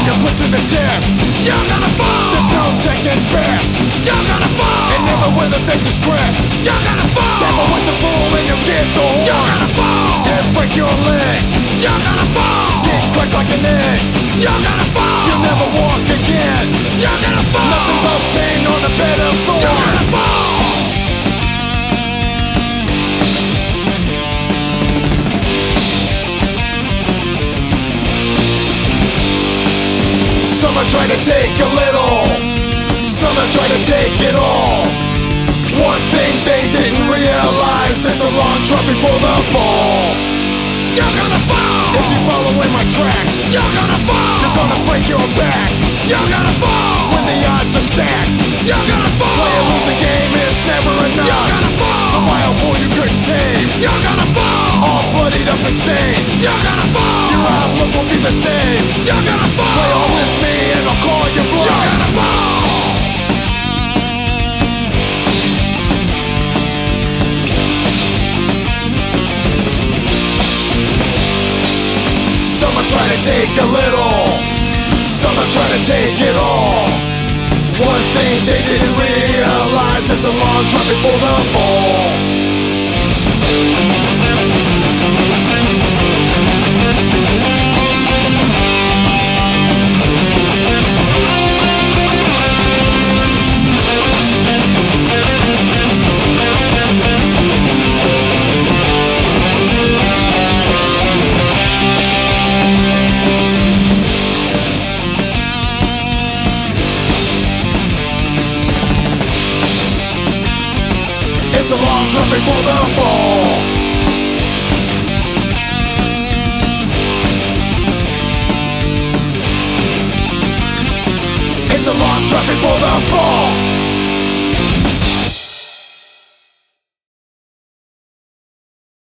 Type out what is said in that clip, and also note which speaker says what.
Speaker 1: When you're put to the test,
Speaker 2: You're gonna fall.
Speaker 1: there's no second best.
Speaker 2: You're gonna fall.
Speaker 1: And never with a victor's crest.
Speaker 2: You're gonna fall.
Speaker 1: Tamper with the bull and you'll get the
Speaker 2: You're gonna fall.
Speaker 1: And break your legs.
Speaker 2: You're gonna fall.
Speaker 1: Get cracked like an egg.
Speaker 2: You're gonna fall.
Speaker 1: You'll never walk again.
Speaker 2: You're gonna fall.
Speaker 1: Nothing but pain on a bed Trying to take a little. Some are trying to take it all. One thing they didn't realize it's a long trot before the fall.
Speaker 2: You're gonna fall.
Speaker 1: If you follow in my tracks,
Speaker 2: You're gonna fall.
Speaker 1: you're gonna break your back.
Speaker 2: You're gonna fall.
Speaker 1: When the odds are stacked,
Speaker 2: You're gonna fall.
Speaker 1: play a losing game is never enough.
Speaker 2: You're gonna
Speaker 1: The
Speaker 2: fall.
Speaker 1: wild bull you couldn't tame,
Speaker 2: You're gonna fall.
Speaker 1: all bloodied up and stained.
Speaker 2: You're gonna fall.
Speaker 1: Your
Speaker 2: fall.
Speaker 1: outlook won't be the same.
Speaker 2: You're gonna
Speaker 1: Play
Speaker 2: fall.
Speaker 1: Some are trying to take a little, some are trying to take it all. One thing they didn't realize it's a long trot before the fall. It's a long trot before the fall. It's a long trot before the fall.